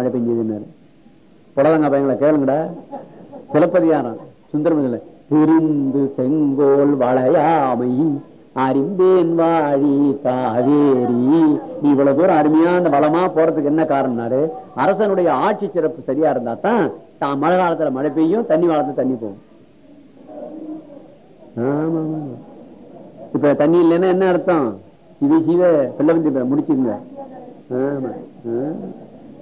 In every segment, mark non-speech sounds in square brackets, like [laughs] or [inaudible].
மழை பெஞ்சதுன்னாரு. புடலங்க பையங்களை கேளுங்கடா. சிலப்பதிகாரம். சுந்தரமதில திருந்து செங்கோல் வளையாமை அறிந்தேன் வாழி காவேரி. நீ இவ்வளவு தூரம் அருமையா அந்த வளமா போறதுக்கு என்ன காரணம்னாரு அரசனுடைய ஆட்சி சிறப்பு சரியா இருந்தா தான் தான் மழை காலத்துல மழை பெய்யும் தண்ணி காலத்துல தண்ணி போகும். இப்ப தண்ணி இல்லைன்னா என்ன அர்த்தம்? சிவ சிவ பிள்ளை முடிச்சிருந்த ஆமா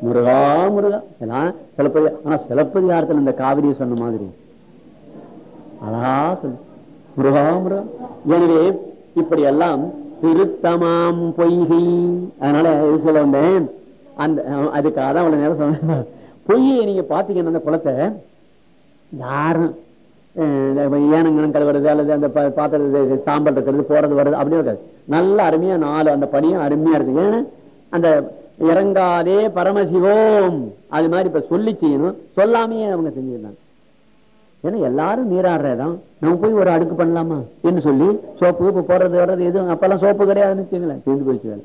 முருகா முருகா. எல்லாம் சிலப்பதி ஆனா சிலப்பதிகாரத்துல இந்த காவிரியை சொன்ன மாதிரி? அழகா சொல்லு முருகா முருகா. எனவே இப்படி எல்லாம் திருத்தமாம் பொய்கை. அதனால எது சொல்ல வந்தேன். அந்த அதுக்காக தான் அவ்வளவு நேரம் சொன்னேன். பொய்யை நீங்க பாத்தீங்கன்னா அந்த குளத்தை யாரும் ஏனங்கனம் கழுவுறது அல்லது அந்த பாத்திரத்து சாம்பல் இருக்கிறது போறது வர்றது அப்படின்னு இருக்காது. நல்ல அருமையா நாலு அந்த பணியும் அருமையா இருக்கு. ஏன்னா அந்த இறங்காதே பரமசிவோம். அது மாதிரி இப்ப சொல்லி செய்யணும். சொல்லாமையே அவங்க செஞ்சிருந்தாங்க. ஏன்னா எல்லாரும் நீராடுறதான் நம்ம போய் ஒரு அடுக்கு பண்ணலாமா? என்று சொல்லி சோப்பு இப்ப போறது வர்றது எதுவும் அப்பெல்லாம் சோப்பு கிடையாதுன்னு வச்சுங்களேன் சேர்ந்து போயிடுச்சு வேலை.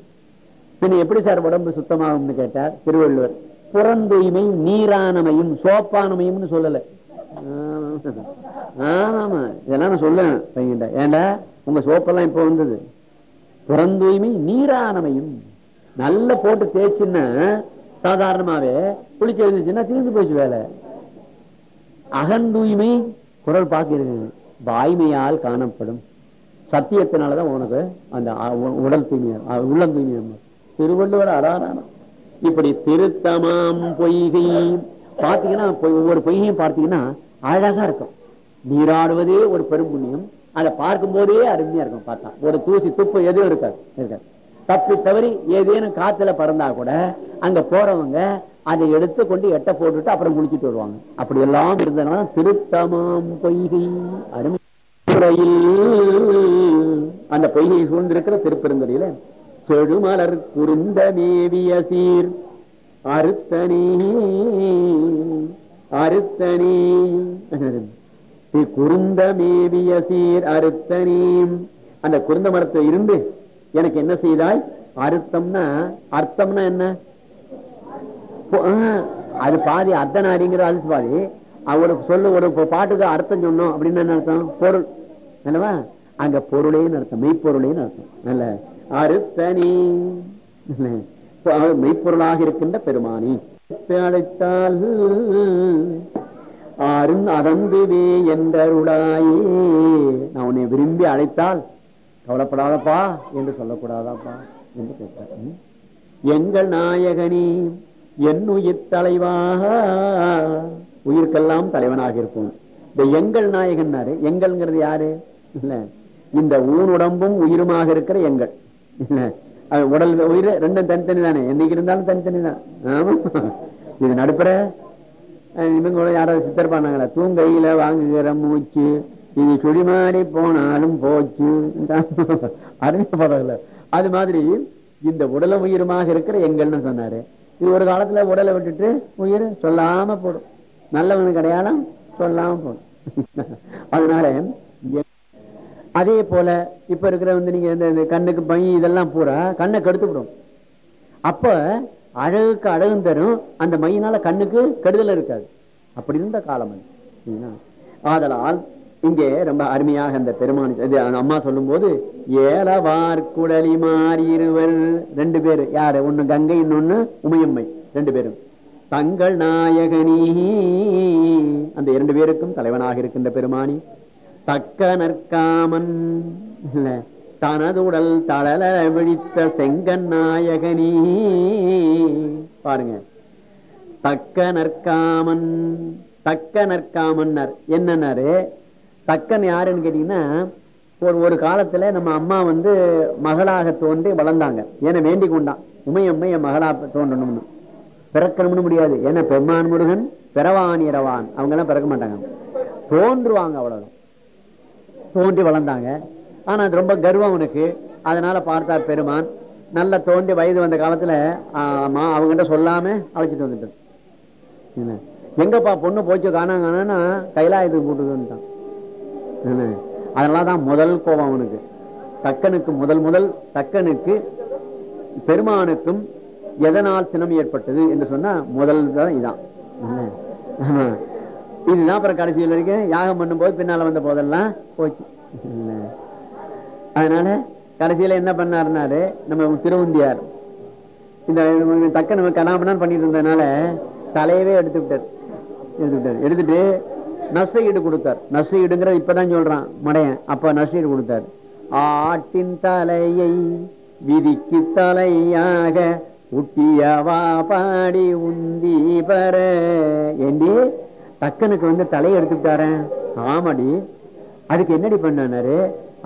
பின்ன எப்படி சார் உடம்பு சுத்தமாகும்னு கேட்டார் திருவள்ளுவர். புறந்தூய்மை நீரானமையும் சோப்பானமையும்னு சொல்லல. ஆமா இதெல்லாம் நான் சொல்லுவேன் பையன்கிட்ட. ஏண்டா? உங்க சோப்பெல்லாம் இப்ப வந்தது. புறந்தூய்மை நீரானமையும் நல்ல போட்டு தேய்ச்சுன்னா சாதாரணமாவே குளிச்சு இருந்துச்சுன்னா தீர்ந்து போச்சு வேலை. அகந்தூய்மை குரல் பார்க்கிறது. வாய்மையால் காணப்படும். சத்தியத்தினாலதான் உனக்கு அந்த உடல் தூய்மை உள்ள உள்ளம் தூய்மை திருவள்ளுவர் அடாரான இப்படி திருத்தமாம் பொய்கை. பாத்தீங்கன்னா ஒவ்வொரு பொய்கையும் பார்த்தீங்கன்னா அழகா இருக்கும். நீராடுவதே ஒரு பெரும் புண்ணியம். அதை பார்க்கும் போதே அருமையா இருக்கும். பார்த்தா ஒரு தூசி துப்பு எதுவும் இருக்காது. இருக்காது. தப்பி தவறி ஏதேனும் காத்துல பறந்தா கூட அங்க போறவங்க அதை எடுத்து கொண்டு எட்ட போட்டுட்டு அப்புறம் குளிச்சுட்டு வருவாங்க. அப்படி எல்லாம் இருந்ததுனால திருத்தமாம் பொய்கை. அருமை அந்த பொய்கை சூழ்ந்திருக்கிற திருப்பெருந்துறையில செழுமலர் குறுந்த மேவிய சீர். அறுத்தனே அறுத்தனே. [laughs] திரு குறுந்த மேவிய சீர் அறுத்தனே அந்த குருந்த மரத்தை இருந்து எனக்கு என்ன செய்தாய்? அர்த்தம்னா அர்த்தம்னா என்ன? அது பாதி அர்த்தநாரிங்கிற அது பாதி. அவருக்கு சொல்லு ஒரு பாட்டுக்கு அர்த்தம் சொன்னோம் அப்படின்னு என்ன அர்த்தம்? பொருள். அல்லவா அங்க பொருளேன்னு அர்த்தம் மெய்ப்பொருளேன்னு அர்த்தம். நல்ல அறுத்தனி மெய்ப்பொருளாக இருக்கின்ற பெருமானி. அழைத்தால் அருண் அறந்துவே என்றருளாயே. நான் உன்னை விரும்பி அழைத்தால் கவலைப்படாதப்பா என்று சொல்லக்கூடாதாப்பா என்று கேட்டார். எங்கள் நாயகனே என் உயிர் தலைவா உயிருக்கெல்லாம் தலைவனாக இருக்கும் இந்த எங்கள் நாயகன்னாரு எங்கள்ங்கிறது யாரு? இல்ல இந்த ஊனுடம்பும் உயிருமாக இருக்கிற எங்கள். இல்ல உடல் உயிர் ரெண்டும் தனித்தனி தானே? என்னைக்கு இருந்தாலும் தனித்தனி தான். இது நடுப்புற. இவங்க கூட யாராவது சித்தர் பண்ணாங்களா? தூங்கையில வாங்குகிற மூச்சு இது சுழி மாறி போனாலும் போச்சு. அறிஞப்படல அது மாதிரி இந்த உடல உயிருமாக இருக்கிற எங்கள்னு சொன்னாரு. இது ஒரு காலத்துல உடலை விட்டுட்டு உயிர் சொல்லாம போடும். நல்லவனுக்கு அடையாளம் சொல்லாம போடும். அதனால அதே போல இப்ப இருக்கிற வந்து நீங்க இந்த கண்ணுக்கு பை இதெல்லாம் பூரா கண்ணை கெடுத்து விடும். அப்ப அழகுக்கு அழகும் தரும். அந்த மையினால கண்ணுக்கு கெடுதல் இருக்காது. அப்படி இருந்த காலம் அது. ஆதலால் இங்கே ரொம்ப அருமையாக அந்த பெருமான் அம்மா சொல்லும் போது ஏலவார் குடலி மாறி ரெண்டு பேரு. யாரு? ஒண்ணு கங்கை இன்னொன்னு உமையம்மை. ரெண்டு பேரும். தங்கள் நாயகனி. அந்த இரண்டு பேருக்கும் தலைவனாக இருக்கின்ற பெருமானி. தக்க நற்காமன் இல்ல தனது உடல் தளல விழித்த செங்கன் நாயகனி. பாருங்க. தக்க நற்காமன் தக்க நற்காமன்னர் என்னன்னாரு? தக்கன் யாருன்னு கேட்டீங்கன்னா ஒரு ஒரு காலத்துல நம்ம அம்மா வந்து மகளாக தோன்றி வளர்ந்தாங்க. ஏன்னா வேண்டி கொண்டான். உமையம்மை என் மகளா தோன்றணும்னு. பிறக்கணும்னு முடியாது. ஏன்னா பெருமான் முருகன் பிறவான் இரவான். அவங்க எல்லாம் பிறக்க மாட்டாங்க. தோன்றுவாங்க அவ்வளவு தோன்றி வளர்ந்தாங்க. ஆனா அது ரொம்ப கர்வம் உனக்கு. அதனால பார்த்தார் பெருமான். நல்ல தோன்றி வயது வந்த காலத்துல ஆமா அவங்ககிட்ட சொல்லாம அழைச்சிட்டு வந்துட்டு என்ன? எங்கப்பா பொண்ணு போச்சு காணாங்கன்னா கைலாயத்துக்கு கூட்டு வந்துட்டான். அதனாலதான் முதல் கோபம் அவனுக்கு. தக்கனுக்கு முதல் முதல் தக்கனுக்கு பெருமானுக்கும் எதனால் சினம் ஏற்பட்டது என்று சொன்னா முதல் தான் இதான். இதுதான் அப்புறம் கடைசியில் வரைக்கும் யாகம் பண்ணும்போது பின்னால வந்த போதெல்லாம் போச்சு. அதனால கடைசியில என்ன பண்ணாருனாரு நம்ம திருவந்தியார். இந்த தக்க நம்ம கனாமனான் பண்ணிட்டு இருந்ததுனால தலையவே எடுத்து விட்டார் எடுத்து விட்டார் எடுத்துட்டு நஷ்டஈடு கொடுத்தார். நஷ்டஈடுங்கிறத இப்பதான் சொல்றான் மடையன். அப்ப நஷ்டஈடு கொடுத்தார். ஆட்டின் தலையை விதிக்கு தலையாக உட்டியவா பாடி உந்தி பர ஏண்டி? தக்கனுக்கு வந்து தலையை எடுத்துட்டாரன் ஆமாடி. அதுக்கு என்னடி பண்ணாரு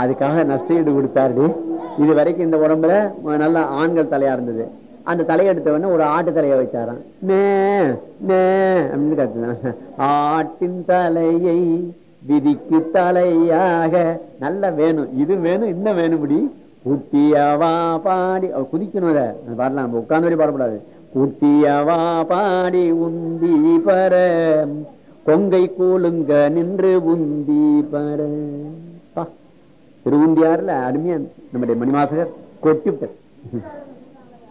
அதுக்காக நஷ்டஈடு கொடுத்தாருடி. இது வரைக்கும் இந்த உடம்புல நல்ல ஆண்கள் தலையா இருந்தது. அந்த தலையை எடுத்த உடனே ஒரு ஆட்டு தலையை வச்சாராம். மே மே அப்படின்னு கத்துனான் ஆட்டின் தலையை விதிக்கு தலையாக. நல்ல வேணும். இது வேணும் இன்னும் வேணும்படி குட்டியவா பாடி. குதிக்கணும் அத. பாடலாம் உட்கார்ந்து வரை பாடக்கூடாது குட்டியவா பாடி உந்தி பர. கொங்கை கூலுங்க நின்று உந்தி பர. பா. அருமையா நம்முடைய மணிமாசகர் கொட்டிவிட்டார்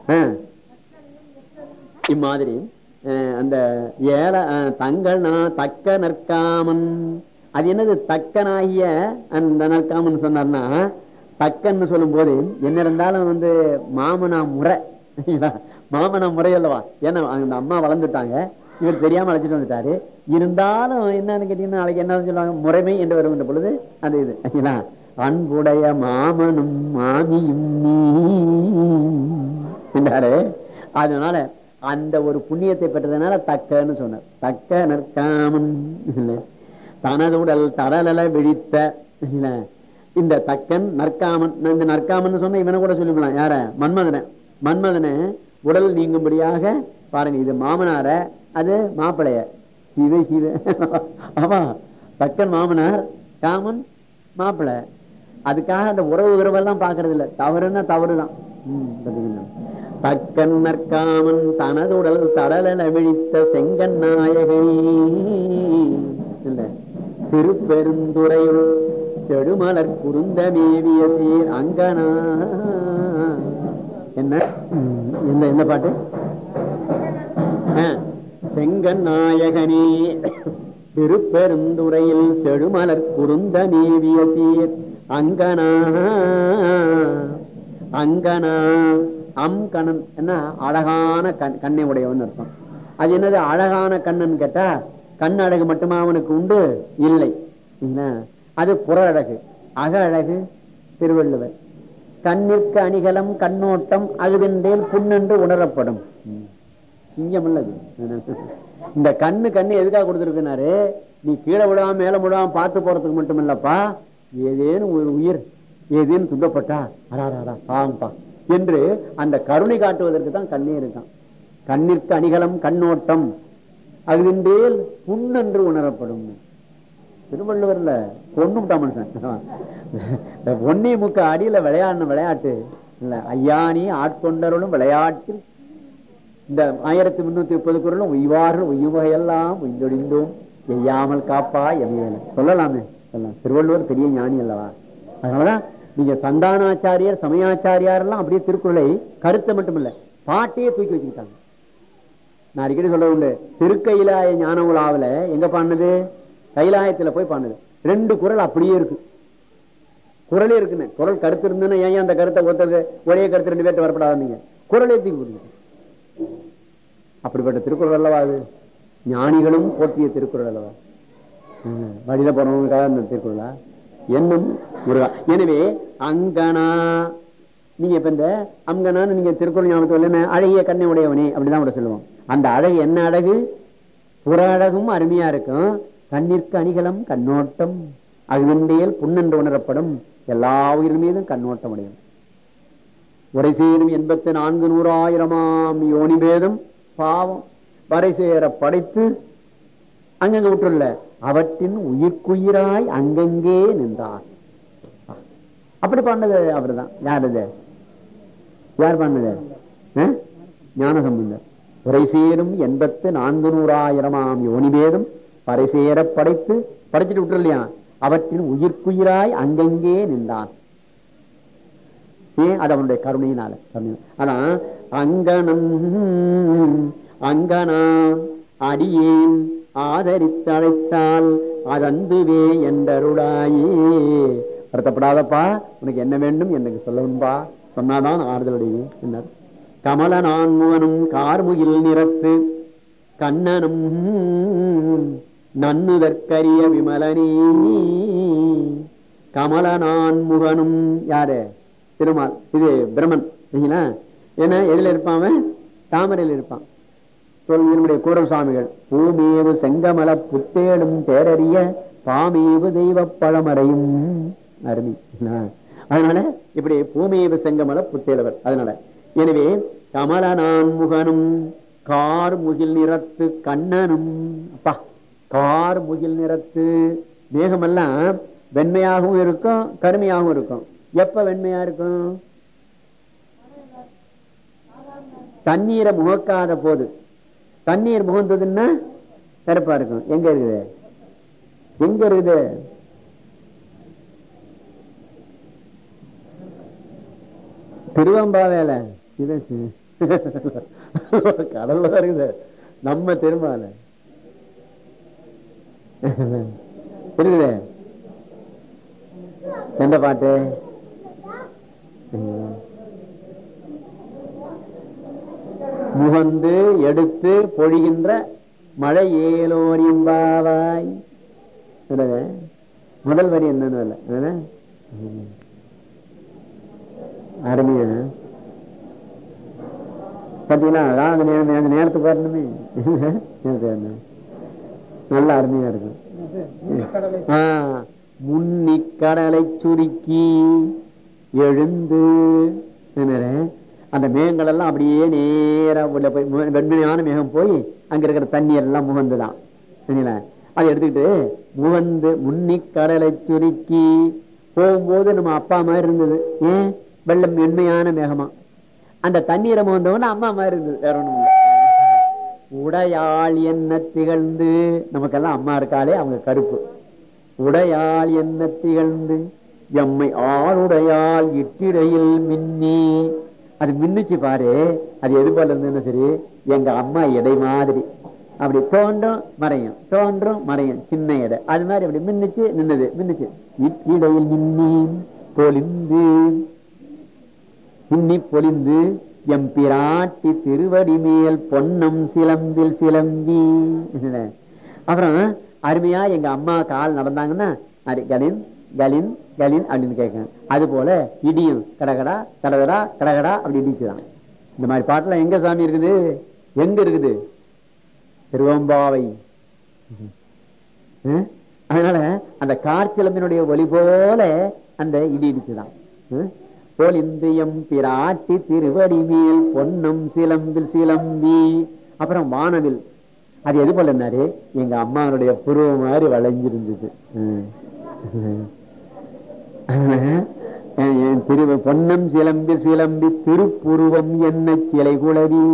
ஆ. இம்மாதிரி. அஹ், அந்த ஏல அஹ், தக்க நற்காமன் அது என்னது? தக்கனாகிய அந்த நற்காமன் சொன்னார்னா தக்கன்னு சொல்லும் போது என்ன இருந்தாலும் வந்து மாமனா முறை. மாமனா முறை அல்லவா? ஏன்னா அந்த அம்மா வளர்ந்துட்டாங்க. இவர் தெரியாம அழைச்சிட்டு வந்துட்டாரு. இருந்தாலும் என்னன்னு கேட்டீங்கன்னா நாளைக்கு என்ன சொல்லுவாங்க? முறைமை என்று வருகின்ற பொழுது அந்த இது. சரிங்களா? அன்புடைய மாமனும் மாமியும் நீ. என்றாரு. அதனால அந்த ஒரு புண்ணியத்தை பெற்றதுனால தக்கன்னு சொன்னார். தக்க நற்காமன் தனது உடல் தரலல விழித்த இந்த தக்கன் நற்காமன் இந்த நற்காமன் சொன்ன இவனை கூட சொல்லிக்கலாம். யார? மன்மதன. மன்மதன உடல் நீங்கும்படியாக பாருங்க இது மாமனார அது மாப்பிளைய சிவ சிவ. ஆமா தக்கன் மாமனார் காமன் மாப்பிள்ளை. அதுக்காக அந்த உறவு உறவெல்லாம் பாக்குறது இல்ல தவறுன்னா தவறுதான். பக்கன் நற்காமன் தனது உடல் தடலன விழித்த செங்கன் நாயகனே. திருப்பெருந்துறையுள் செடுமலர் குருந்த மேவிய சீர் அங்கனா. என்ன? என்ன பாட்டு? செங்கன் நாயகனே. திருப்பெருந்துறையில் செடுமலர் குருந்த மேவிய சீர் அங்கனா. அங்கனா. அம் கண்ணன் என்ன? அழகான கண் கண்ணை உடையவன் அர்த்தம். அது என்னது? அழகான கண்ணன் கேட்டா கண் அழகு மட்டுமா அவனுக்கு உண்டு? இல்லை. என்ன? அது புற அழகு அக அழகு திருவள்ளுவர். கண்ணிற்கு அணிகலம் கண்ணோட்டம் அகுதென்றேல் புண்ணென்று உணரப்படும். சிங்கம் இல்லது இந்த கண்ணு கண்ணு எதுக்காக கொடுத்துருக்குனாரு நீ கீழே விடாம மேல விடாம பார்த்து போறதுக்கு மட்டும் இல்லப்பா ஏதேனும் ஒரு உயிர் ஏதேனும் துன்பப்பட்டா? அடாடா பாவம்பா என்று அந்த கருணை காட்டுவதற்கு தான் கண்ணே இருக்கான். கண்ணிற்கு அணிகலம் கண்ணோட்டம். அகுதென்றேல் புண்ணென்று உணரப்படும். திருவள்ளுவர்ல பொண்ணுட்டா மனுஷன். இந்த பொன்னி முக்க அடியில விளையாடின விளையாட்டு. இல்ல ஐயானி ஆட்கொண்டர்களும் விளையாட்டில். இந்த ஆயிரத்தி முன்னூத்தி முப்பது குரலும் உய்வார்கள் உய்வகையெல்லாம் உய்ந்தொழிந்தோம். எய்யாமல் காப்பா எமையன சொல்லலாமே. சொல்லலாம். திருவள்ளுவர் பெரிய ஞானி அல்லவா? அதனாலதான் நீங்க சந்தானாச்சாரியர் சமயாச்சாரியார் எல்லாம் அப்படியே திருக்குறளை கருத்தை மட்டும் இல்ல பாட்டையே தூக்கி வச்சுக்கிட்டாங்க. நான் அடிக்கடி சொல்ல உண்டு திருக்கையிலாய ஞான உலாவுல எங்க பாடினது? கைலாயத்துல போய் பாடினது. ரெண்டு குரல் அப்படியே இருக்கு. குரலே இருக்குன்னு. குரல் கருத்து இருந்ததுன்னா ஏன் அந்த கருத்தை ஒருத்தருக்கு ஒரே கருத்து ரெண்டு பேர்ட்ட வரப்படாதீங்க. குரலே தூக்கி போடுங்க அப்படிப்பட்ட திருக்குறள் அல்லவா அது? ஞானிகளும் போற்றிய திருக்குறள் அல்லவா? வழியில போறவங்களுக்காக அந்த திருக்குறளா? என்னும் முருகா. எனவே அங்கனா. நீங்க இப்ப இந்த அங்கனான்னு நீங்க திருக்குறள் ஞாபகத்தில் அழகிய கண்ணை உடையவனே அப்படிதான் கூட சொல்லுவோம். அந்த அழகு என்ன அழகு? புற அழகும் அருமையா இருக்கும். கண்ணிற்கு அணிகலம் கண்ணோட்டம். அகுந்தேல் புண்ணென்று உணரப்படும் எல்லா உயிர் மீதும் கண்ணோட்டம் அடையும் உரை சேரும் எண்பத்தி நான்கு நூறாயிரமாம் யோனி பேதம் பாவம். வரை சேர படைத்து அங்கங்க விட்டுள்ள அவற்றின் உயிர்க்குயிராய் அங்கங்கே நின்றார். அப்படி பண்ணது அவர்தான். யார் அது யார் பண்ணது ஞானசம்பந்தர். உரை சேரும் எண்பத்து நான்கு நூறாயிரமாம் யோனிபேதம் பறை சேர படைத்து படைச்சிட்டு விட்டு இல்லையா அவற்றின் உயிர்க்குயிராய் அங்கங்கே நின்றான் ஏன்? அது அவனுடைய கருணையினால. கருணை. ஆனா அங்கனம் அங்கனா அடியேன் ஆதரித்தழைத்தால் அதந்துவே என்றருளாயே. வருத்தப்படாதப்பா உனக்கு என்ன வேண்டும் எனக்கு சொல்லணும்பா சொன்னாதான் ஆறுதலுடைய என்னார். கமல நான்முகனும் கார்முகில் நிறத்து கண்ணனும் நன்னுதற்கரிய விமலனே. கமல நான்முகனும் யாரு? திருமால் இது பிரம்மன் சரிங்களா ஏன்னா எதுல இருப்பான் தாமரையில் இருப்பான். சொல் என்னுடைய கூடல் சுவாமிகள் பூமேவு செங்கமல புத்தேடும் தேரறிய பாமேவு தெய்வ பழமறையும் அருமை அதனால இப்படி பூமேவு செங்கமல புத்தேடவர் அதனால. எனவே கமல நான்முகனும் கார் முகில் நிறத்து கண்ணனும் அப்பா கார் முகில் நிறத்து மேகமெல்லாம் வெண்மையாகவும் இருக்கும் கருமையாகவும் இருக்கும். எப்ப வெண்மையா இருக்கும்? தண்ணீரை முகக்காத போது. தண்ணீர் புகுந்ததுன்னா சிறப்பா இருக்கும். எங்க இருக்குது? எங்க இருக்குது? திருவம்பாவேல இது கடல்ல தான் இருக்குது. நம்ம திருமால இருக்குது எந்த பாட்டு? முகந்து எடுத்து பொழிகின்ற மழை ஏலோரிம்பாவாய் முதல் வரி என்னன்னு அருமையா? பாத்தீங்களா அதான் அந்த நேரம் அந்த நேரத்துக்கு வரணுமே. நல்ல அருமையா இருக்கும். முன்னிக்கடலை சுருக்கி எழுந்து. அந்த மேகங்கள் எல்லாம் அப்படியே நேரா உள்ள போய் வெண்மையான மேகம் போய் அங்க இருக்கிற தண்ணி எல்லாம் முகந்துதான் அதை எடுத்துக்கிட்டு முகந்து முன்னி கடலை சுருக்கி போகும்போது நம்ம அப்பா மாதிரி இருந்தது. ஏன்? வெள்ளம் வெண்மையான மேகமா. அந்த தண்ணீரை முகந்தவன அம்மா மாதிரி இருந்தது. வேற ஒண்ணும் இல்லை. உடையாள் என்ன திகழ்ந்து நமக்கெல்லாம் அம்மா இருக்காளே அவங்க கருப்பு. உடையாள் என்ன திகழ்ந்து எம்மை ஆளுடையாள் இட்டிடையில் மின்னி அது மின்னுச்சு பாரு. அது எது போல இருந்ததுன்னு சரி எங்க அம்மா எடை மாதிரி. அப்படி தோன்றும் மறையும் தோன்றும் மறையும் சின்ன எடை. அது மாதிரி அப்படி மின்னுச்சு நின்னது மின்னுச்சு. இடையில் மின்னி பொலிந்து மின்னி பொலிந்து எம் பிராட்டி திருவடி மேல் பொன்னம் சிலம்பில் சிலம்பி. அப்புறம் அருமையா எங்க அம்மா கால் நடந்தாங்கன்னா கலின் கலின் கலின் அப்படின்னு கேட்கணும் அது போல இடியும் கடகடா கடகடா கடகடா அப்படி இடிச்சுதான். இந்த மாதிரி பாட்டுலாம் எங்க சாமி இருக்குது? எங்க இருக்குது? திருவம்பாவை. அதனால அந்த காற்சிலம்பினுடைய ஒலி போல அந்த இடி இடிச்சுதான். பொலிந்தியம் பிராட்டி திருவடி மேல் பொன்னம் சிலம்பில் சிலம்பி. அப்புறம் வானவில். அது எது போல என்னாரு எங்க அம்மாவுடைய புருவ மாதிரி வளைஞ்சிருந்தது. திரு பொன்னம் சிலம்பி சிலம்பி திருப்புருவம் என்ன சிலை குளவி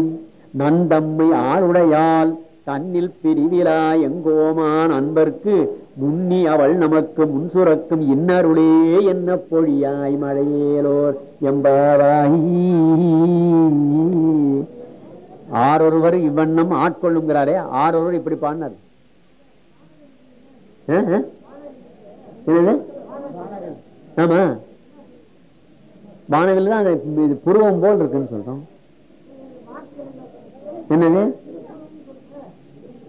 நந்தம்மை ஆளுடையால் தன்னில் பிரிவிலா எங்கோமான் அன்பர்க்கு முன்னி அவள் நமக்கு முன்சுரக்கும் இன்னருளே என்ன பொழியாய் மழையேலோர் எம்பாவாயி. ஆரொருவர் இவ்வண்ணம் ஆட்கொள்ளுங்கிறாரே ஆரொருவர் இப்படி பாடினார். என்னது? ஆமா. வானவில் தான் இது புருவம் போல் இருக்குன்னு சொல்றோம். என்னது?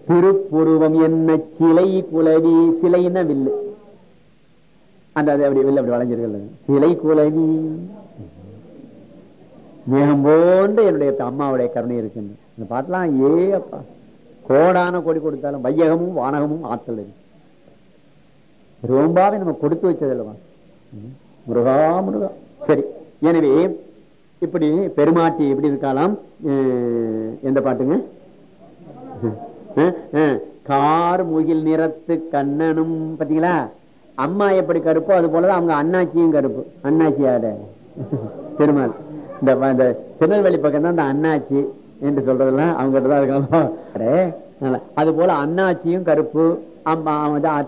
திருப்புருவம் என்ன சிலை குலவி சிலைன்னா வில்லு. அந்த அது அப்படி வில்லு அப்படி வளைஞ்சிருக்கல சிலை குலவி. மேகம் போன்று என்னுடைய அம்மாவுடைய கருணை இருக்குன்னு. இந்த பாட்டெல்லாம் ஏ அப்பா. கோடான கொடி கொடுத்தாலும் வையகமும் வானகமும் ஆற்றல் இருக்கு. ரொம்பவே நம்ம கொடுத்து வச்சதில்லவா முருகா முருகா. சரி எனவே இப்படி பெருமாட்டி எப்படி இருக்கலாம் எந்த பாட்டுங்க? கார் முகில் நிறத்து கண்ணனும் பாத்தீங்களா? அம்மா எப்படி கருப்போ அது போலதான் அவங்க அண்ணாச்சியும் கருப்பு. அண்ணாச்சியாட பெருமாள். இந்த திருநெல்வேலி பக்கம் தான் இந்த அண்ணாச்சி என்று சொல்றதெல்லாம் அவங்க தான் இருக்காங்க அது போல அண்ணாச்சியும் கருப்பு அம்மா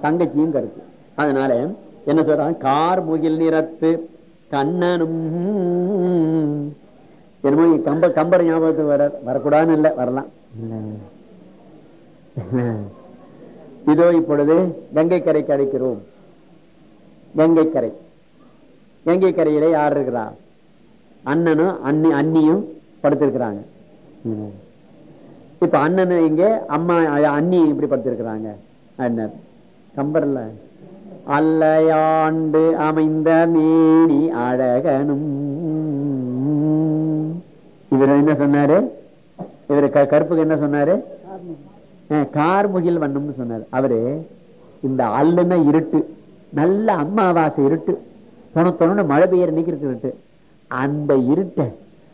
தங்கச்சியும் கருப்பு. அதனால என்ன சொல்றான்? கார் முகில் நிறத்து கண்ணனும். என்னமோ கம்ப கம்பர் ஞாபகத்துக்கு வர வரக்கூடாதுன்னு இல்லை வரலாம். இதோ இப்பொழுது கங்கை கரைக்கு அழைக்கிறோம். கங்கை கரை. கங்கை கரையில யார் இருக்கிறா அண்ணனும் அண்ணி அண்ணியும் படுத்திருக்கிறாங்க. இப்ப அண்ணன் இங்க அம்மா அண்ணி இப்படி படுத்திருக்கிறாங்க. அண்ணன். கம்பர்ல அல்லையாண்டு அமைந்த மேனி அழகனும். இவர் என்ன சொன்னாரு? இவர் கருப்புக்கு என்ன சொன்னாரு? கார்முகில் வண்ணம்னு சொன்னாரு. அவரு இந்த அல்லுன்னா இருட்டு நல்ல அம்மாவாசை இருட்டு தொணத்தொன்னு மழை பெய்யற நிக்கிறது இருட்டு. அந்த இருட்டை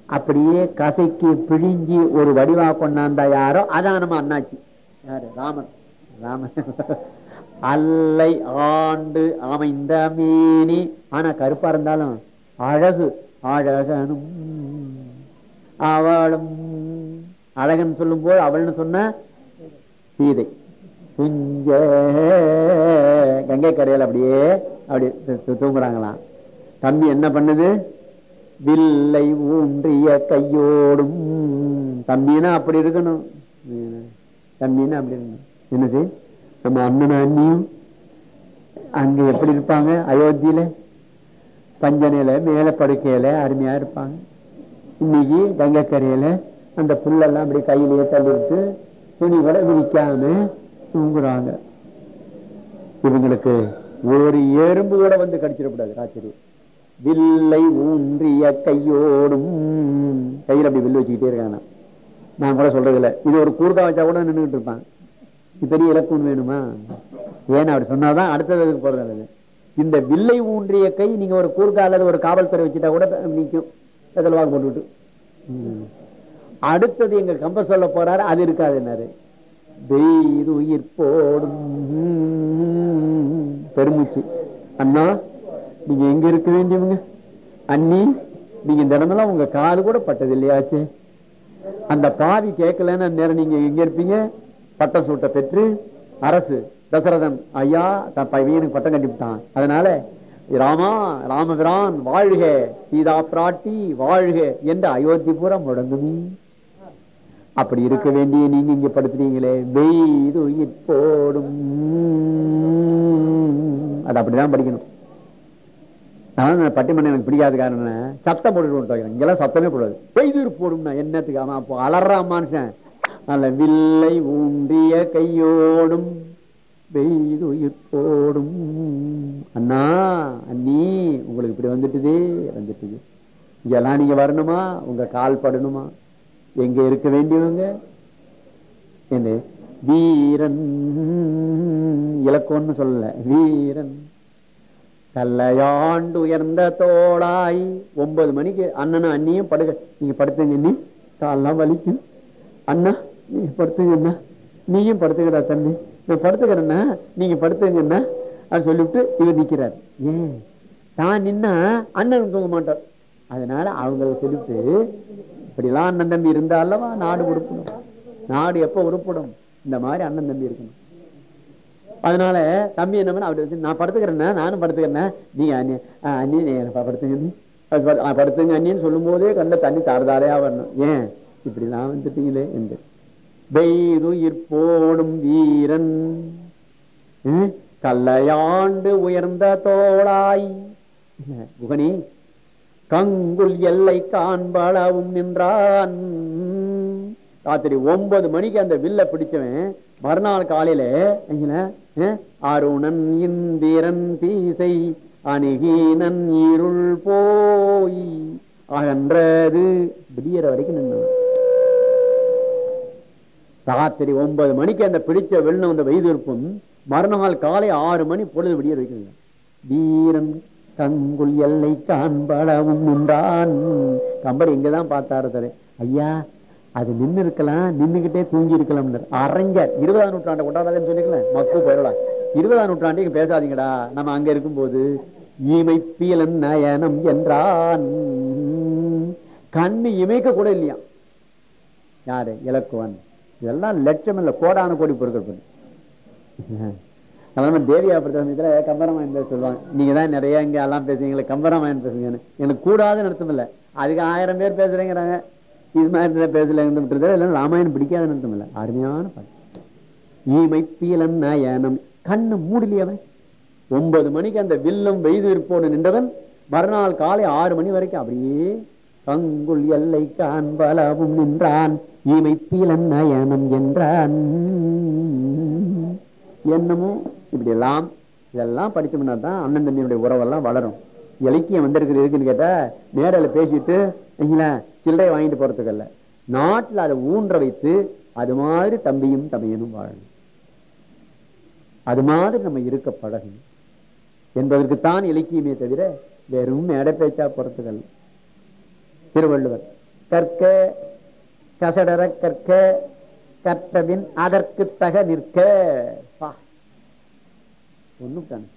அப்படியே கசைக்கு பிழிஞ்சி ஒரு வடிவா கொண்டாந்தா யாரோ? அதான் நம்ம அண்ணாச்சி. யாரு? ராமன். ராமன். அல்லை ஆண்டு அமைந்த மீனி. ஆனா கருப்பா இருந்தாலும் அழகு அழகனும் அவளும். அழகன் சொல்லும் போது அவள்னு சொன்ன சீதை. துஞ்ச கங்கை கரையில் அப்படியே அப்படி தூங்குறாங்களாம். தம்பி என்ன பண்ணுது? வில்லை ஊன்றிய கையோடும். தம்பினா அப்படி இருக்கணும். தம்பினா அப்படி இருக்கணும். என்னது? நம்ம அண்ணன் அண்ணியும் அங்க எப்படி இருப்பாங்க? அயோத்தியில? பஞ்சனையில மேல படுக்கையில அருமையா இருப்பாங்க. இன்னைக்கு கங்கக்கரையில அந்த புல்லெல்லாம் அப்படி கையிலேயே தள்ளிட்டு துணி கூட விரிக்காம தூங்குறாங்க. இவங்களுக்கு ஒரு எறும்பு கூட வந்து கடிச்சிடக்கூடாது ராத்திரி. வில்லை ஊன்றிய கையோடும். கையில் அப்படி வில்லு வச்சுக்கிட்டே இருக்காங்க. நான் கூட சொல்றது இல்லை இது ஒரு கூர்க்கா வச்சா கூட நின்றுட்டு இருப்பான் பெரிய இலக்குன்னு வேணுமா? ஏன்னா அப்படி சொன்னாதான் அடுத்ததுக்கு போறது அல்லது இந்த வில்லை ஊன்றிய கை நீங்க ஒரு கூர்க்கா அல்லது ஒரு காவல்துறை வச்சுட்டா கூட நிற்கும் செலவாக போட்டுவிட்டு. அடுத்தது எங்க கம்ப சொல்ல போறாரு அது இருக்காது என்னாரு. உயிர் போடும். பெருமூச்சு. அண்ணா நீங்க எங்க இருக்க வேண்டியவங்க? அண்ணி நீங்க இந்த இடமெல்லாம் உங்க காது கூட பட்டது இல்லையாச்சு அந்த பாதி கேட்கலன்னு நேரம் நீங்க எங்க இருப்பீங்க? பட்டம் சூட்ட பெற்று அரசு தசரதன் ஐயா தன் பையனுக்கு பட்டம் கட்டிவிட்டான் அதனால ராமா ராமபிரான் வாழ்க சீதா பிராட்டி வாழ்க என்று அயோத்தி பூரா முடங்குமே அப்படி இருக்க வேண்டிய நீங்க இங்க படுத்துறீங்களே வெய்து உயிர் போடும். அது அப்படிதான் படிக்கணும். அதனால பட்டிமன்றம் எனக்கு பிடிக்காத காரணம் சத்தம் போட்டுட்டு இங்கெல்லாம் சத்தமே போடாது. பெய்தூர் போடும் என்னத்துக்கு? அவன் அப்போ அலறான் மனுஷன். நல்ல வில்லை ஊன்றிய கையோடும் பெய்து உயிர் அண்ணா அண்ணி உங்களுக்கு இப்படி வந்துட்டுதே வந்துட்டுது. இங்கெல்லாம் நீங்க வரணுமா? உங்க கால் படணுமா? எங்க இருக்க வேண்டியவங்க? என்ன? வீரன். இலக்கம்னு சொல்லல. வீரன். கல்லையாண்டு உயர்ந்த தோளாய் ஒன்பது மணிக்கு அண்ணனும் அண்ணியும் படுக்க நீங்க படுத்துங்க நீ காலெல்லாம் வலிக்கும். அண்ணா நீங்க படுத்துங்கண்ணா நீயும் படுத்துக்கடா தம்பி. நான் படுத்துக்கிறேன்னா நீங்க படுத்துங்கன்னா அப்படின்னு சொல்லிவிட்டு இவர் நிக்கிறார். ஏன் தான் நின்னா அண்ணன் தூங்க மாட்டார் அதனால அவங்களை சொல்லிட்டு இப்படிலாம் அண்ணன் தம்பி இருந்தா அல்லவா நாடு உருப்படும். நாடு எப்ப உருப்படும்? இந்த மாதிரி அண்ணன் தம்பி இருக்கணும். அதனால தம்பி என்ன பண்ண அப்படி வச்சு நான் படுத்துக்கிறேன்னா நானும் படுத்துக்கிறேன் நீங்க அண்ணி அண்ணி படுத்துங்க படுத்துங்க அண்ணின்னு சொல்லும் போதே கண்ட தண்ணி தாரதாரையா வரணும் ஏன்? இப்படிலாம் வந்துட்டீங்களே என்று. வெய்துயிர் போடும் வீரன். கல்லையாண்டு உயர்ந்த தோளாய். புகனி கங்குல் எல்லை காண்பளவும் நின்றான். ராத்திரி ஒன்பது மணிக்கு அந்த வில்ல பிடிச்சவன் மறுநாள் காலையில அருணன் இந்திரன் தீசை அணுகீனன் இருள் போய் அகன்றது. விடியற வரைக்கும் நின்று ராத்திரி ஒன்பது மணிக்கு அந்த பிடிச்ச வெள்ளம் வந்த வைத்திருப்பும் மறுநாள் காலை ஆறு மணி பொழுது விடிய வைக்கல வீரன் தங்குள் எல்லை காண்பளவும் நின்றான். கம்பர் இங்கதான் பார்த்தாரு தர ஐயா அது நின்று இருக்கலாம் நின்னுகிட்டே தூங்கி இருக்கலாம் அரஞ்சர் இருபதாம் நூற்றாண்டை கொண்டாடாதுன்னு சொன்னீங்களேன் மக்கு போயிடலாம் இருபதாம் நூற்றாண்டு பேசாதீங்கடா. நம்ம அங்க இருக்கும்போது ஈமை பீலன் நயனம் என்றான். கண்ணு இமைக்க கூட இல்லையா? யாரு? இலக்குவன். இதெல்லாம் லட்சம் இல்ல கோடான கோடி பொருட்கள் பண்ணு நம்ம தேவியா பிரதமத்துல கம்பராமாயன் பேச சொல்லுவாங்க. நீங்கள் தான் நிறைய இங்கே எல்லாம் பேசுவீங்களே கம்பராமாயணம் பேசுங்க எனக்கு கூடாது நடத்தமில்ல அதுக்கு ஆயிரம் பேர் பேசுறேங்கிறாங்க. இது மாதிரி பேசல இல்லை ராமாயணம் பிடிக்காதுன்னு அர்த்தம் இல்லை. அருமையான பாட்டு. ஈமை பீலன் நயனம். கண்ணு மூடலியவன் ஒன்பது மணிக்கு அந்த வில்லும் வெய்து இருப்போடு நின்றவன். மறுநாள் காலை ஆறு மணி வரைக்கும் அப்படியே கங்குள் எல்லை காண்பலவும் நின்றான். ஈமை நயனம் என்றான். என்னமோ இப்படி எல்லாம் இதெல்லாம் படிச்சோம்னா தான் அண்ணன் தம்பியுடைய உறவெல்லாம் வளரும். இலக்கியம் வந்திருக்குது கேட்டா மேடையில பேசிட்டு சில்லறை வாங்கிட்டு போறதுக்கு அல்ல. நாட்டுல அதை ஊன்ற வைத்து அது மாதிரி தம்பியும் தமையனும் வாழணும். அது மாதிரி நம்ம இருக்க பழகணும். என்பதற்குத்தான் இலக்கியமே தவிர வெறும் மேடை பேச்சா போறதுக்கல்ல திருவள்ளுவர் கற்க கசடர கற்க கற்றவின் அதற்கு தக நிற்க. ஒண்ணும்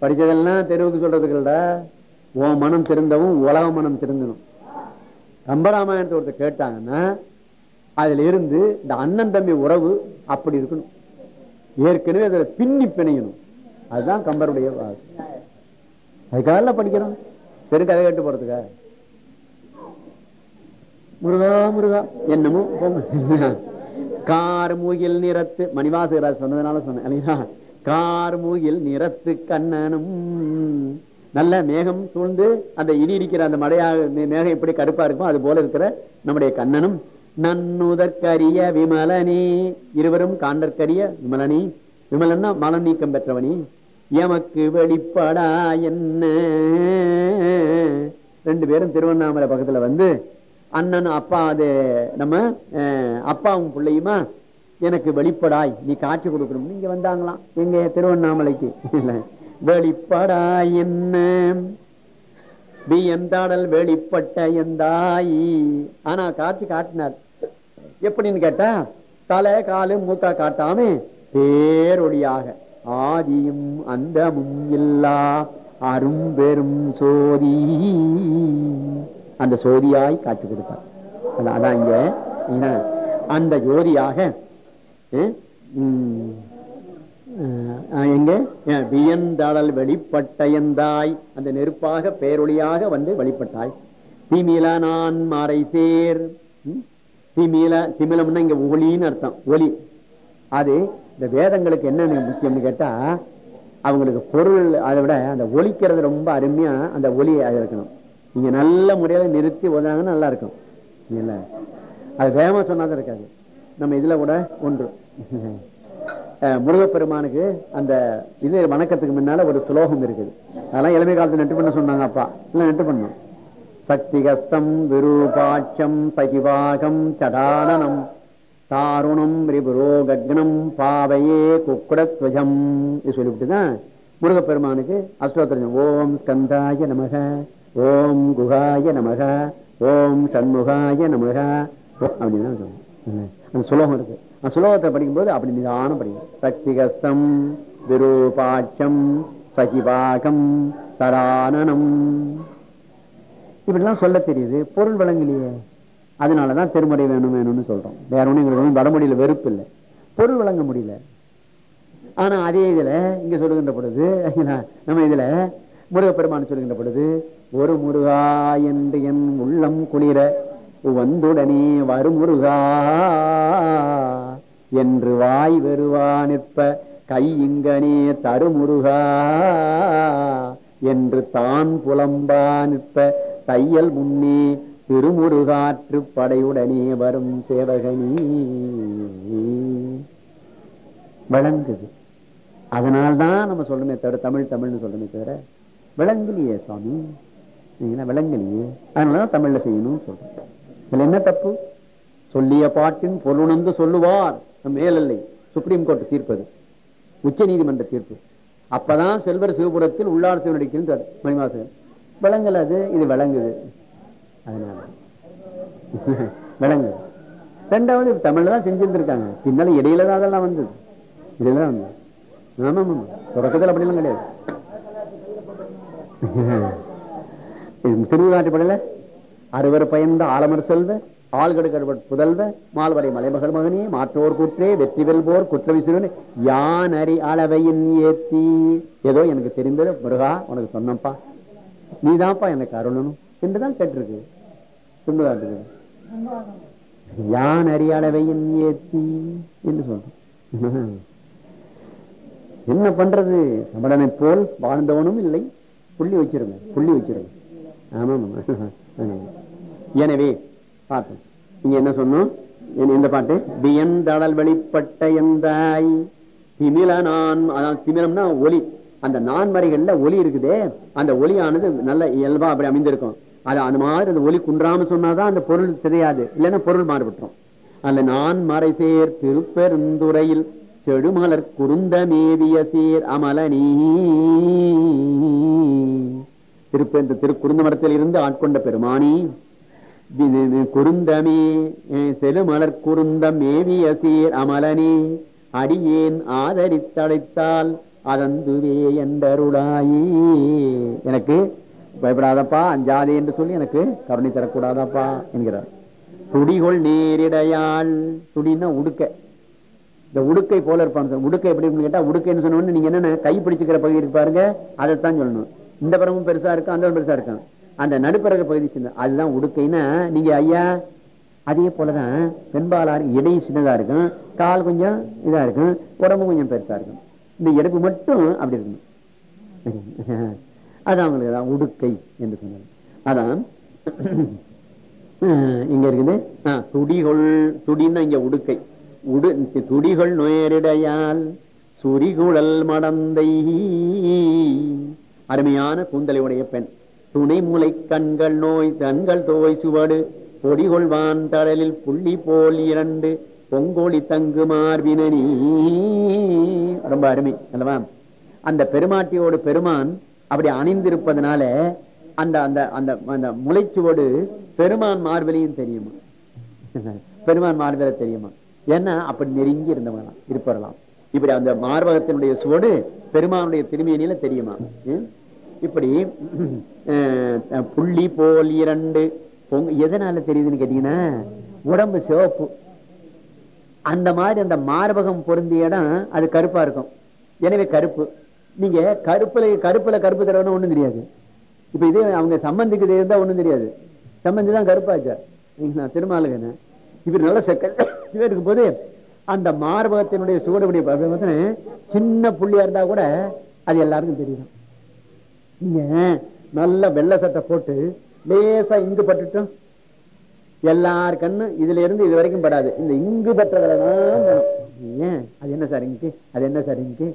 படிச்சதெல்லாம் தெருவுக்கு சொல்றதுக்குல்லடா உன் மனம் திருந்தவும் உலக மனம் திருந்தணும். கம்பராமாயணத்தை ஒருத்தர் கேட்டாங்கன்னா அதுல இருந்து இந்த அண்ணன் தம்பி உறவு அப்படி இருக்கணும். ஏற்கனவே அதுல பின்னி பிணையணும். அதுதான் கம்பருடைய அதுக்காக படிக்கிறோம். பெரும் கதை கேட்டு போறதுக்கா? முருகா முருகா. என்னமோ? கார்முகில் கார் மூகில் நிறத்து மணிவாசகராஜ் சொன்னதுனால சொன்னேன் கார் மூகில் நிறத்து கண்ணனும் நல்ல மேகம் சூழ்ந்து அந்த இடி இடிக்கிற அந்த மழையாக மேகம் எப்படி கருப்பா இருக்கும் அது போல இருக்கிற நம்முடைய கண்ணனும் நன்னுதற்கரிய விமலனே இருவரும் காண்டற்கரிய விமலனி. விமலன்னா மலம் நீக்கம் பெற்றவனி. எமக்கு வெளிப்படா என்ன? ரெண்டு பேரும் திருவண்ணாமலை பக்கத்துல வந்து அண்ணன் அப்பா அது நம்ம அப்பாவும் பிள்ளையுமா? எனக்கு வெளிப்படாய் நீ காட்சி கொடுக்கணும். நீங்க வந்தாங்களாம். எங்க திருவண்ணாமலைக்கு? வெளிப்படாய் என்ன? பி எந்தாடல் வெளிப்பட்ட எந்தாயி? ஆனா காட்சி காட்டினார். எப்படின்னு கேட்டா தலை காலு மூக்கா காட்டாம பேரொழியாக. ஆதியும் அந்தமும் இல்லா அரும் பெரும் சோதி. அந்த சோதியாய் காட்சி கொடுத்தார். அதான் இங்க அந்த ஜோதியாக எங்க? வியந்தாடல் வெளிப்பட்டயந்தாய். அந்த நெருப்பாக பேரொழியாக வந்து வெளிப்பட்டாய். திமில நான் மாறை சேர். திமில திமிலம்னா இங்க ஒலின்னு அர்த்தம் ஒலி அது இந்த வேதங்களுக்கு என்ன முக்கியம்னு கேட்டா அவங்களுக்கு பொருள் அதை விட அந்த ஒலிக்கிறது ரொம்ப அருமையா அந்த ஒலி அது இருக்கணும் நீங்க நல்ல முறையில நிறுத்தி உதனாங்கன்னா நல்லா இருக்கும் இல்ல. அது வேகமா சொன்னாதான் இருக்காது. நம்ம இதுல கூட ஒன்று. முருகப்பெருமானுக்கு அந்த இது வணக்கத்துக்கு முன்னால ஒரு சுலோகம் இருக்குது. அதெல்லாம் இளமை காலத்துல நெட்டு பண்ண சொன்னாங்க அப்பா. இல்ல நெட்டு பண்ணும் சக்திகஸ்தம் விரூபாட்சம் சகிவாகம் சடானனம் தாருணம் ரிபுரோகக்னம் பாவையே குக்குடத்வஜம். சொல்லிவிட்டுதான் முருகப்பெருமானுக்கு அஸ்வத்திரம் ஓம் ஸ்கந்தாய நமக. ஓம் குகாய நமக ஓம் சண்முகாய நமக அப்படின்னு அந்த சுலோகம் இருக்கு. அந்த சுலோகத்தை படிக்கும்போது அப்படி நிதானம் படிக்கும் சக்திகஸ்தம் விரூபாட்சம் சகிபாகம் தரானனம் இப்படிலாம் சொல்ல தெரியுது. பொருள் வழங்கலையே. அதனாலதான் திருமுறை வேணும் வேணும்னு சொல்றோம். வேற ஒண்ணு எங்களுக்கு வடமொழியில வெறுப்பு இல்லை. பொருள் வழங்க முடியல. ஆனா அதே இதுல இங்க சொல்லுகின்ற பொழுது நம்ம இதுல முருகப்பெருமான் சொல்கின்ற பொழுது ஒரு முருகா என்று என் உள்ளம் குளிர வந்துடனே வருமுருகா என்று வாய் வெறுவா நிற்ப கை இங்கனே தருமுருகா என்று தான் புலம்பா நிற்ப தையல் முன்னே திருமுருகாற்று படையுடனே வரும் சேவகனி வழங்குது. அதனால்தான் நம்ம சொல்லணுமே தவிர தமிழ் தமிழ்னு சொல்லணுமே தவிர விளங்கலையே சுவாமி. விளங்கலையே? அதனாலதான் தமிழ்ல செய்யணும் சொல்றேன். இதுல என்ன தப்பு? சொல்லிய பாட்டின் பொருளுணர்ந்து சொல்லுவார். மேலல்லை. சுப்ரீம் கோர்ட் தீர்ப்பது. உச்ச நீதிமன்ற தீர்ப்பு. அப்பதான் செல்வர் சிவபுரத்தில் உள்ளார் சிவனடிக்கின்றார் மணிவாசகன் விளங்கல அது? இது விளங்குது. அதனால. [laughs] விளங்குது. ரெண்டாவது தமிழ்ல தான் செஞ்சிருந்திருக்காங்க. பின்னால இடையில தான் அதெல்லாம் வந்தது. இடையில தான் வந்தது. ஆமா ஆமா தொடக்கத்தில் அப்படிலாம் கிடையாது. திருவிழாட்டு படல. அறுவர் பயந்த ஆலமர் செல்வ ஆள்கடுகடுபட் புதல்வ மால்வரை மலைமகள் மகனே மாற்றோர் குற்றே வெற்றி வெல்வோர் குற்ற விசிறுவன் யான் அறி அளவையின் ஏத்தி. ஏதோ எனக்கு தெரிந்தது முருகா உனக்கு சொன்னப்பா. நீதான்ப்பா எனக்கு அருளணும் என்றுதான் கேட்டிருக்கு. துன்ப யான் யான் அறியாளவையின் ஏத்தி என்று சொல்றேன் [laughs] என்ன பண்றது? சமடனை போல் வாழ்ந்தவனும் இல்லை. புள்ளி வச்சிருங்க புள்ளி வச்சிருங்க. ஆமா எனவே பார்த்தோம் இங்க என்ன சொன்னோம்? எந்த பாட்டு வியந்தடல் வெளிப்பட்ட எந்தாய் திமில நான் அதான் திமிலம்னா ஒலி அந்த நான்மறைகள்ல ஒலி இருக்குதே அந்த ஒலியானது நல்ல இயல்பா அப்படி அமைந்திருக்கும். அது அந்த மாதிரி அந்த ஒலி குன்றாம சொன்னாதான் அந்த பொருள் தெரியாது. இல்லைன்னா பொருள் மாறுபட்டுரும். அல்ல நான் மறை சேர் திருப்பெருந்துறையில் செடுமலர் குருந்த மேவிய சேர் அமல நீ. இந்த திருக்குருந்த மரத்தில் இருந்து ஆட்கொண்ட பெருமானி. குருந்தமே செலுமலர் குருந்தம் ஏவிய சீர் அமலனே அடியேன் ஆதரித்தடைத்தால் அதந்துவே என்றருளாயே. எனக்கு பயப்படாதப்பா அஞ்சாதே என்று சொல்லி எனக்கு கருணை தரக்கூடாதாப்பா என்கிறார். துடிகொள் நேரிடையாள் துடின்னா உடுக்க. இந்த உடுக்கை போல இருப்பான் உடுக்கை எப்படி கேட்டா உடுக்கைன்னு சொன்னோன்னு நீங்க என்னென்ன கை பிடிச்சுக்கிற பகுதி இருக்கு பாருங்க அதைத்தான் சொல்லணும். இந்த படமும் பெருசா இருக்கும் அந்த பெருசா இருக்கும் அந்த நடுப்பிறகு பகுதி சின்ன அதுதான் உடுக்கைன்னா நீங்க ஐயா அதே போலதான் பெண்பாலார் இடை சின்னதா இருக்கும் கால் கொஞ்சம் இதா இருக்கும் உடம்பு கொஞ்சம் பெருசா இருக்கும். இந்த இடுப்பு மட்டும் அப்படி இருக்கணும். அதான் அவங்களுக்கு உடுக்கை என்று சொன்னாங்க. அதான் இங்க இருக்குது துடிகள் துடின்னா இங்க உடுக்கை. உடு துடிகள் நுயரிடையால் சுரிகுழல் மடந்தை. அருமையான கூந்தலை உடைய பெண். துணை மூளை கண்கள் நோய் தன்கள் தோய் சுவடு பொடிகொள்வான் தடலில் புள்ளி போல் இரண்டு பொங்கோழி தங்கு மார்பினி ரொம்ப அருமை அல்லவா? அந்த பெருமாட்டியோடு பெருமான் அப்படி அணிந்திருப்பதனால அந்த அந்த அந்த அந்த முளைச்சுவோடு பெருமான் மார்பிலையும் தெரியுமா? பெருமான் மார்பில தெரியுமா? ஏன்னா அப்படி நெருங்கி இருந்தவங்களாம் இருப்பவர்களாம். இப்படி அந்த மார்பகத்தினுடைய சுவடு பெருமானுடைய திருமணியில தெரியுமா? இப்படி புள்ளி போல் இரண்டு. எதனால தெரியுதுன்னு கேட்டீங்கன்னா உடம்பு சிவப்பு. அந்த மாதிரி அந்த மார்பகம் பொருந்திய இடம் அது கருப்பா இருக்கும். எனவே கருப்பு. நீங்க கருப்புல கருப்புல கருப்பு தடவை ஒண்ணும் தெரியாது. இப்ப இதே அவங்க சம்பந்திக்கு இருந்தா ஒண்ணும் தெரியாது. சம்பந்தி தான் கருப்பாச்சா திருமாலுகன இவர் நல்ல செக்க. இருக்கும் போது அந்த மார்பகத்தினுடைய சுவடுபடி சின்ன புள்ளியா இருந்தா கூட அது எல்லாருக்கும் தெரியும். நல்ல வெள்ளை சட்டை போட்டு லேசா இங்கு பட்டுட்டும் எல்லார் கண்ணும் இதுல இருந்து இது வரைக்கும் படாது. இந்த இங்கு பட்டதுலதான் ஏன்? அது என்ன சார் இங்கு? அது என்ன சார் இங்கு?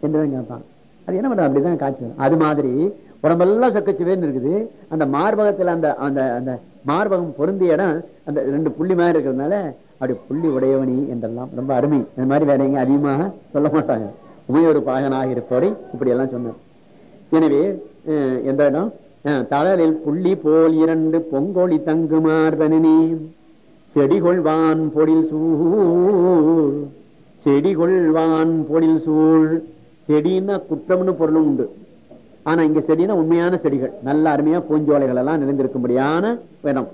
என்றுதான் கேட்பான். அது என்ன பண்ற அப்படிதான் காய்ச்சல் அது மாதிரி உடம்பெல்லாம் சொக்கச்சுவேன்னு இருக்குது. அந்த மார்பகத்துல அந்த அந்த அந்த மார்பகம் பொருந்திய இடம் அந்த ரெண்டு புள்ளி மாதிரி இருக்கிறதுனால அப்படி புள்ளி உடையவனி என்றெல்லாம் ரொம்ப அருமை. இந்த மாதிரி வேற எங்க அதிகமாக சொல்ல மாட்டாங்க. உமையொரு பாகனாக இருப்பவரை இப்படி எல்லாம் சொன்னார். எனவே எந்த இடம் தளரில் புள்ளி போல் இரண்டு பொங்கொழி தங்குமார் தனி மார்பனி செடிகொள்வான் பொழில் சூழ். செடிகொள்வான் பொழில் சூழ். செடின்னா குற்றம்னு பொருளும் உண்டு. ஆனா இங்க செடினா உண்மையான செடிகள். நல்ல அருமையா பூஞ்சோலைகள் எல்லாம் நிறைந்திருக்கும்படியான இடம்.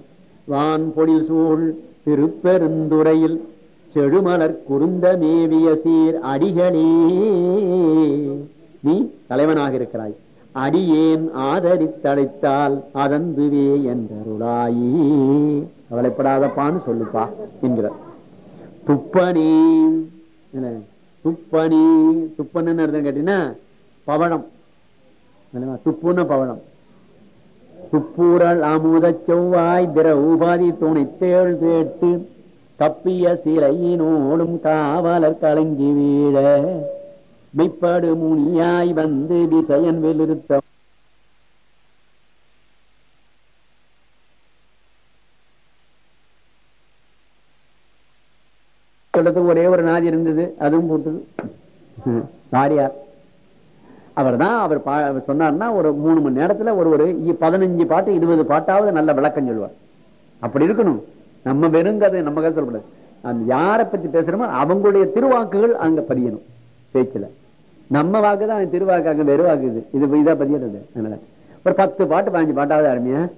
வான் பொழில் சூழ் திருப்பெருந்துறையில் செழுமலர் குருந்த மேவிய சீர் அடிகளே. நீ தலைவனாக இருக்கிறாய். அடியேன் ஆதரித்தடைத்தால் அதந்துவே என்றருளாயி. கவலைப்படாதப்பான்னு சொல்லுப்பா என்கிற துப்பனி துப்பனி துப்பன்னு அர்த்தம் கேட்டீங்கன்னா பவழம். துப்புன்னு பவழம். துப்பூரல் அமுத செவ்வாய் திர உபாதி துணை தேள் கேட்டு தப்பிய சிலையினோடும் காவலர் கலங்கி வீழ. மெய்ப்பாடு முனியாய் வந்து விசயன் வெளிருத்த சொல்றதுக்கு ஒரே ஒரு நாதி இருந்தது அதுவும் போட்டது. வாரியார். அவர் தான் அவர் சொன்னார்னா ஒரு மூணு மணி நேரத்துல ஒரு ஒரு பதினஞ்சு பாட்டு இருபது பாட்டாவது நல்ல விளக்கம் சொல்லுவார். அப்படி இருக்கணும். நம்ம வெறுங்கதை நம்ம கதை சொல்லக்கூடாது. அந்த யாரை பத்தி பேசுறோமோ அவங்களுடைய திருவாக்குகள் அங்க பதியணும். பேச்சுல. நம்ம வாக்கு தான் திருவாக்கு அங்க வெறுவாக்குது. இது இதா பதியறது. அதனால. ஒரு பத்து பாட்டு பதினஞ்சு பாட்டாவது அருமையா?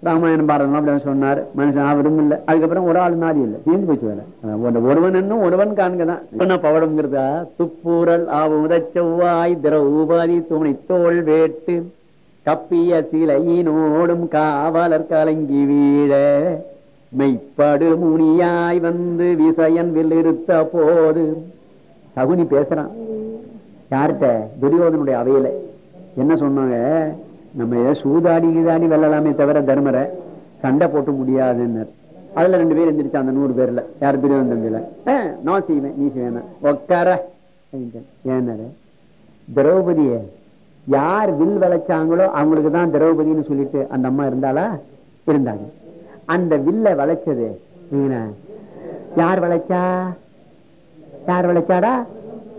ராமாயணம் பாடலாம் அப்படின்னு சொன்னார். மனுஷன் அவரும் இல்லை. அதுக்கப்புறம் ஒரு ஆள் நாடி இல்லை. தீர்ந்து போச்சு வேலை. ஒருவன் என்னும் ஒருவன் காண்கதான் பவடம்ங்கிறதா? துப்பூரல் ஆவு உதச்செவ்வாய் திரௌபதி உபாதி துணை தோல் வேட்டு கப்பிய சிலையினோடும் காவலர் கலங்கி வீழ மெய்ப்படு முனியாய் வந்து விசயன் வில்லிருத்த போது சகுனி பேசுறான். யார்கிட்ட? துரியோதனுடைய அவையில. என்ன சொன்னாங்க? நம்ம ஏதோ சூதாடி கீதாடி வெல்லலாமே தவிர தர்மரை சண்டை போட்டு முடியாதுன்னு அதுல ரெண்டு பேர் எந்திரிச்சு அந்த நூறு பேர்ல. யார் துரியோதன் தம்பியில? நான் செய்வேன் நீ செய்வேன் உக்கார ஏன்னாரு? திரௌபதிய யார் வில் விளைச்சாங்களோ அவங்களுக்கு தான் திரௌபதினு சொல்லிட்டு அந்த அம்மா இருந்தாலா இருந்தாங்க. அந்த வில்ல விளைச்சது யார் விளைச்சா? யார் விளைச்சாடா?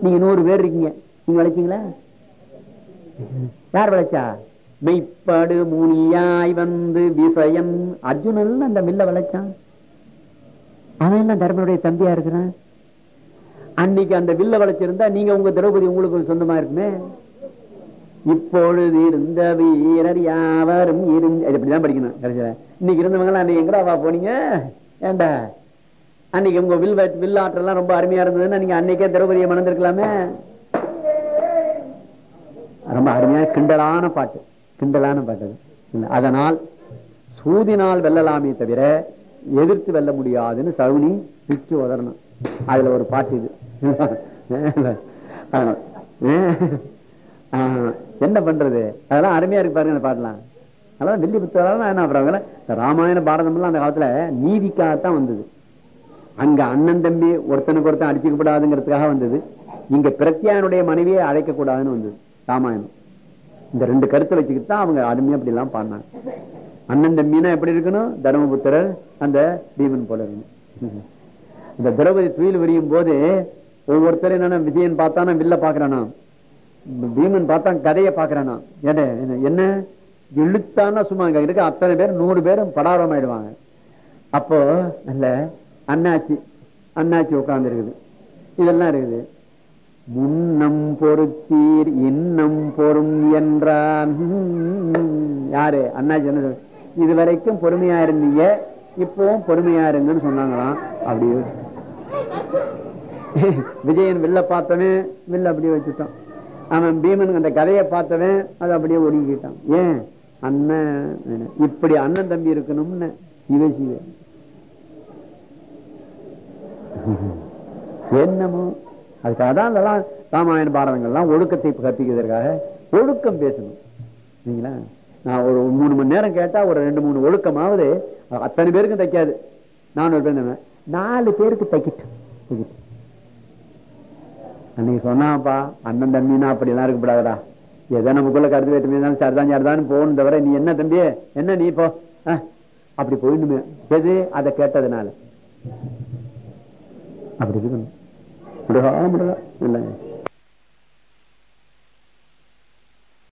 நீங்க நூறு பேர் இருக்கீங்க. நீங்க விளைச்சிங்களா? யார் விளைச்சா? மெய்ப்படு மூனியாய் வந்து விசயன் அர்ஜுனன் அந்த மில்ல விளைச்சான். அவன் என்ன தர்மனுடைய தம்பியா இருக்கிறான்? அன்னைக்கு அந்த வில்ல வளைச்சிருந்தா நீங்க உங்க திரௌபதி உங்களுக்கு சொந்தமா இருக்குமே. இப்பொழுது இருந்த வீரர் யாவரும் இருந்து இது இப்படிதான் படிக்கணும் கடைசியில. இன்னைக்கு இருந்தவங்க எல்லாம் அன்னைக்கு போனீங்க? ஏண்டா? அன்னைக்கு உங்க வில் வில்லாற்றெல்லாம் ரொம்ப அருமையா இருந்ததுன்னா நீங்க அன்னைக்கே திரௌபதியை மணந்திருக்கலாமே? ரொம்ப அருமையான கிண்டலான பாட்டு கிண்டலான பாட்டு அதனால் சூதினால் வெல்லலாமே தவிர எதிர்த்து வெல்ல முடியாதுன்னு சகுனி பிச்சு உதறணும். அதுல ஒரு பாட்டு இது. என்ன பண்றது? அதெல்லாம் அருமையா இருக்கு பாருங்க அந்த பாட்டுலாம். அதெல்லாம் வெள்ளி புத்தகம் என்ன அப்புறம் ராமாயண பாரதம் எல்லாம் அந்த காலத்துல நீதிக்காகத்தான் வந்தது. அங்க அண்ணன் தம்பி ஒருத்தனுக்கு ஒருத்தன் அடிச்சுக்க கூடாதுங்கிறதுக்காக வந்தது. இங்க பிரத்யானுடைய மனைவியை அழைக்க கூடாதுன்னு வந்தது. ராமாயணம். இந்த ரெண்டு கருத்தை வச்சுக்கிட்டு தான் அவங்க அருமையா அப்படி எல்லாம் பாடினாங்க. அண்ணன் தம்பினா எப்படி இருக்கணும்? தர்மபுத்திரர் அந்த பீமன் போல இருக்கணும். இந்த திரௌபதி துயில் விரியும் போது ஒவ்வொருத்தரும் என்னன்னா விஜயன் பார்த்தானா வில்ல பாக்குறானா பீமன் பார்த்தா கதையை பாக்குறானா என்ன என்ன- என்ன? இழுத்தானா சும்மா இருக்க அத்தனை பேர் நூறு பேரும் படாரம் ஆயிடுவாங்க அப்போ நல்ல அண்ணாச்சி அண்ணாச்சி உட்கார்ந்து இருக்குது. இதெல்லாம் இருக்குது. முன்னம் பொறுத்தீர் இன்னம் பொறும் என்றான். யாரு? அண்ணாச்சி என்ன இது வரைக்கும் பொறுமையா இருந்தீங்க இப்பவும் பொறுமையா இருங்கன்னு சொன்னாங்களாம். அப்படியே விஜயன் வில்ல பார்த்தவன் வில்ல அப்படியே வச்சுட்டான். அவன் பீமன் அந்த கதையை பார்த்தவன் அதை அப்படியே ஒடுங்கிட்டான் ஏன்? அண்ணன் இப்படி அண்ணன் தம்பி இருக்கணும்னு. சிவ [laughs] என்னமோ? அதுக்காக தான் அதெல்லாம் ராமாயண பாரதங்கள்லாம் ஒழுக்கத்தை கற்பிக்கிறதுக்காக ஒழுக்கம் பேசணும். சரிங்களா? நான் ஒரு மூணு மணி நேரம் கேட்டா ஒரு ரெண்டு மூணு ஒழுக்கமாவது அத்தனை பேருக்கும் தைக்காது. நான் ஒரு பேர் நாலு பேருக்கு தைக்கிட்டு தைக்கட்டும். அன்னைக்கு சொன்னாப்பா அண்ணன் தம்பினா அப்படி எல்லாம் எதை நமக்குள்ள கருத்து வேற்றுமை சரிதான் சரிதான் போகணும் தவிர நீ என்ன தம்பி? என்ன நீ போ? அஹ், அப்படி போயிடுமே. எது? அதை கேட்டதுனால. அப்படி இருக்கணும் முருகா முருகா இல்லைங்க.